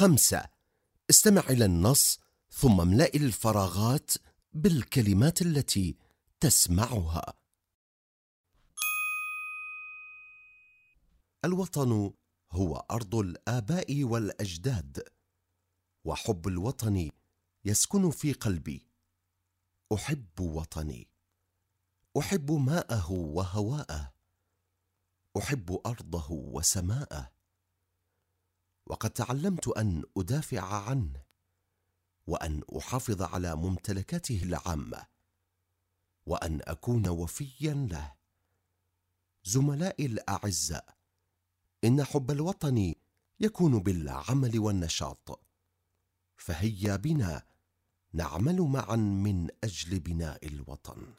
خمسة. استمع إلى النص ثم املأ الفراغات بالكلمات التي تسمعها. الوطن هو أرض الآباء والأجداد وحب الوطن يسكن في قلبي. أحب وطني. أحب ماءه وهواءه أحب أرضه وسماءه. وقد تعلمت أن أدافع عنه وأن أحافظ على ممتلكاته العامة وأن أكون وفيا له. زملائي الأعزاء إن حب الوطن يكون بالعمل والنشاط فهيا بنا نعمل معا من أجل بناء الوطن.